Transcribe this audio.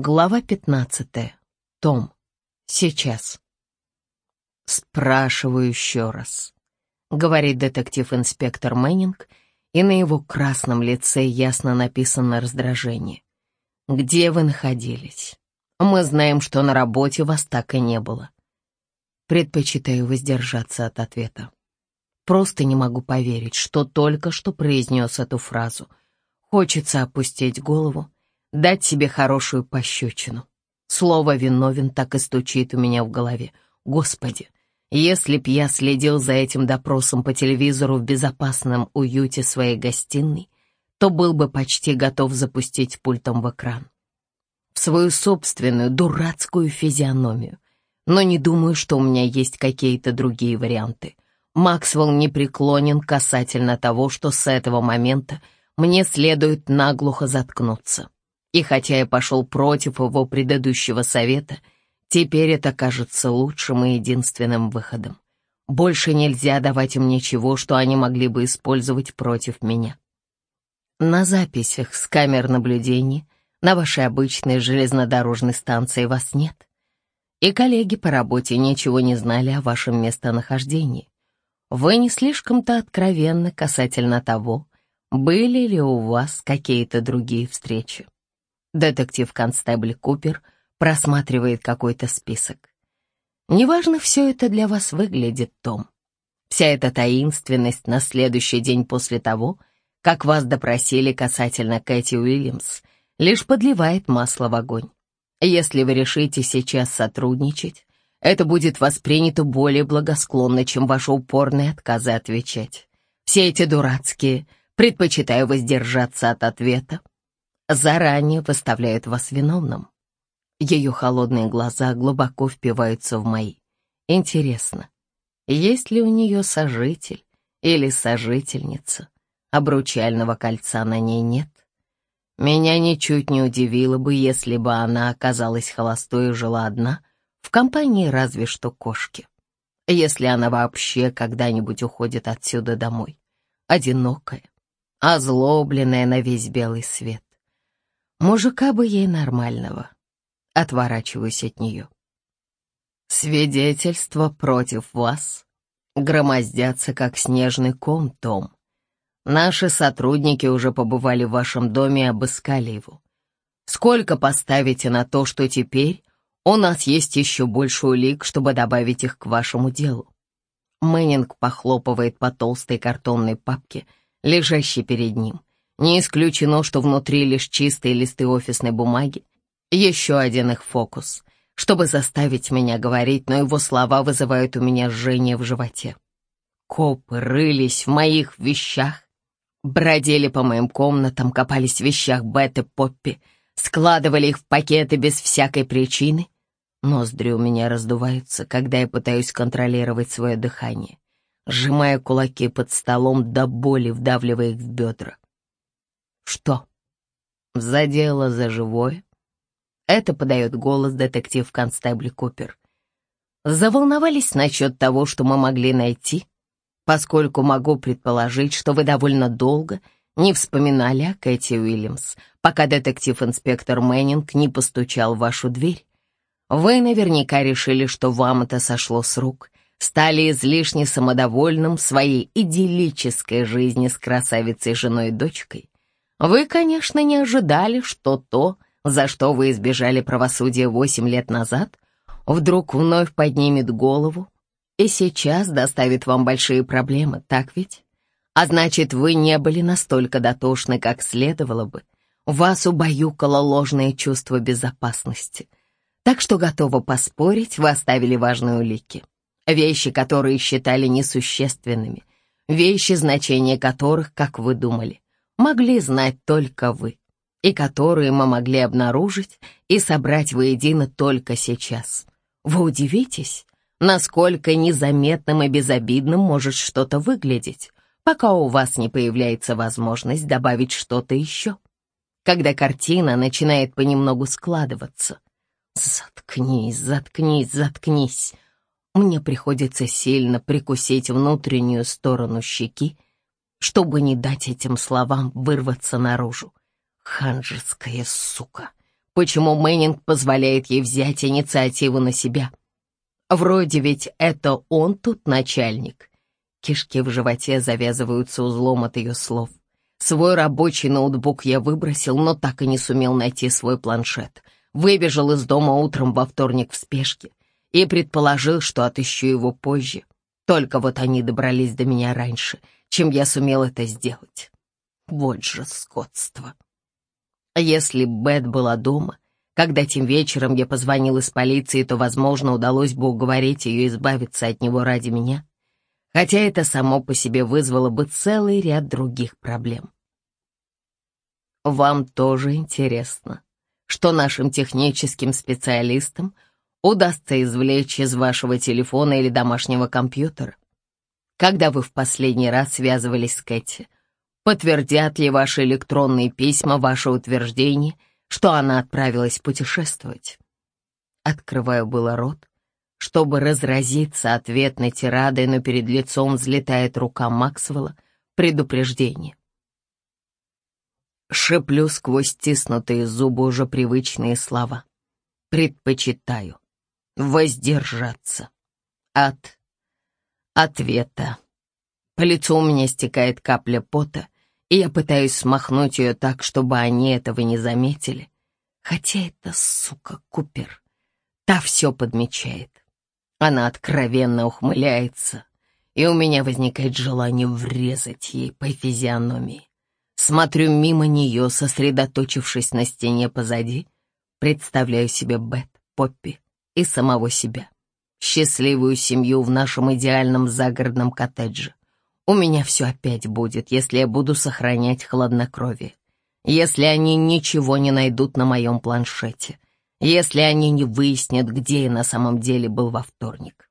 Глава 15. Том. Сейчас. «Спрашиваю еще раз», — говорит детектив-инспектор Мэннинг, и на его красном лице ясно написано раздражение. «Где вы находились? Мы знаем, что на работе вас так и не было». Предпочитаю воздержаться от ответа. Просто не могу поверить, что только что произнес эту фразу. Хочется опустить голову, дать себе хорошую пощечину. Слово «виновен» так и стучит у меня в голове. Господи, если б я следил за этим допросом по телевизору в безопасном уюте своей гостиной, то был бы почти готов запустить пультом в экран. В свою собственную дурацкую физиономию. Но не думаю, что у меня есть какие-то другие варианты. Максвелл не преклонен касательно того, что с этого момента мне следует наглухо заткнуться. И хотя я пошел против его предыдущего совета, теперь это кажется лучшим и единственным выходом. Больше нельзя давать им ничего, что они могли бы использовать против меня. На записях с камер наблюдения на вашей обычной железнодорожной станции вас нет. И коллеги по работе ничего не знали о вашем местонахождении. Вы не слишком-то откровенны касательно того, были ли у вас какие-то другие встречи. Детектив-констебль Купер просматривает какой-то список. Неважно все это для вас выглядит, Том. Вся эта таинственность на следующий день после того, как вас допросили касательно Кэти Уильямс, лишь подливает масло в огонь. Если вы решите сейчас сотрудничать, это будет воспринято более благосклонно, чем ваши упорные отказы отвечать. Все эти дурацкие «предпочитаю воздержаться от ответа» заранее выставляют вас виновным. Ее холодные глаза глубоко впиваются в мои. Интересно, есть ли у нее сожитель или сожительница? Обручального кольца на ней нет. Меня ничуть не удивило бы, если бы она оказалась холостой и жила одна, в компании разве что кошки. Если она вообще когда-нибудь уходит отсюда домой. Одинокая, озлобленная на весь белый свет. Мужика бы ей нормального. Отворачиваюсь от нее. Свидетельства против вас громоздятся, как снежный ком, Том. Наши сотрудники уже побывали в вашем доме и обыскали его. Сколько поставите на то, что теперь у нас есть еще больше улик, чтобы добавить их к вашему делу? Мэннинг похлопывает по толстой картонной папке, лежащей перед ним. Не исключено, что внутри лишь чистые листы офисной бумаги. Еще один их фокус, чтобы заставить меня говорить, но его слова вызывают у меня жжение в животе. Копы рылись в моих вещах, бродили по моим комнатам, копались в вещах Беты Поппи, складывали их в пакеты без всякой причины. Ноздри у меня раздуваются, когда я пытаюсь контролировать свое дыхание, сжимая кулаки под столом до боли, вдавливая их в бедра. Что? Задело за живое? Это подает голос детектив-констебль Купер. Заволновались насчет того, что мы могли найти, поскольку могу предположить, что вы довольно долго не вспоминали о Кэти Уильямс, пока детектив-инспектор Мэннинг не постучал в вашу дверь. Вы наверняка решили, что вам это сошло с рук, стали излишне самодовольным своей идиллической жизни с красавицей женой и дочкой. Вы, конечно, не ожидали, что то, за что вы избежали правосудия восемь лет назад, вдруг вновь поднимет голову и сейчас доставит вам большие проблемы, так ведь? А значит, вы не были настолько дотошны, как следовало бы. Вас убаюкало ложное чувство безопасности. Так что готова поспорить, вы оставили важные улики. Вещи, которые считали несущественными. Вещи, значения которых, как вы думали, могли знать только вы, и которые мы могли обнаружить и собрать воедино только сейчас. Вы удивитесь, насколько незаметным и безобидным может что-то выглядеть, пока у вас не появляется возможность добавить что-то еще. Когда картина начинает понемногу складываться. Заткнись, заткнись, заткнись. Мне приходится сильно прикусить внутреннюю сторону щеки, чтобы не дать этим словам вырваться наружу. Ханжеская сука. Почему Мэннинг позволяет ей взять инициативу на себя? Вроде ведь это он тут начальник. Кишки в животе завязываются узлом от ее слов. Свой рабочий ноутбук я выбросил, но так и не сумел найти свой планшет. Выбежал из дома утром во вторник в спешке и предположил, что отыщу его позже. Только вот они добрались до меня раньше, чем я сумел это сделать. Вот же скотство. Если Бет была дома, когда тем вечером я позвонил из полиции, то, возможно, удалось бы уговорить ее избавиться от него ради меня хотя это само по себе вызвало бы целый ряд других проблем. Вам тоже интересно, что нашим техническим специалистам удастся извлечь из вашего телефона или домашнего компьютера? Когда вы в последний раз связывались с Кэти, подтвердят ли ваши электронные письма ваше утверждение, что она отправилась путешествовать? Открываю было рот, чтобы разразиться ответной тирадой, но перед лицом взлетает рука Максвелла. Предупреждение. Шеплю сквозь стиснутые зубы уже привычные слова. Предпочитаю воздержаться от ответа. По лицу у меня стекает капля пота, и я пытаюсь смахнуть ее так, чтобы они этого не заметили. Хотя это, сука, Купер, та все подмечает. Она откровенно ухмыляется, и у меня возникает желание врезать ей по физиономии. Смотрю мимо нее, сосредоточившись на стене позади, представляю себе Бет, Поппи и самого себя. Счастливую семью в нашем идеальном загородном коттедже. У меня все опять будет, если я буду сохранять хладнокровие. Если они ничего не найдут на моем планшете — если они не выяснят, где я на самом деле был во вторник.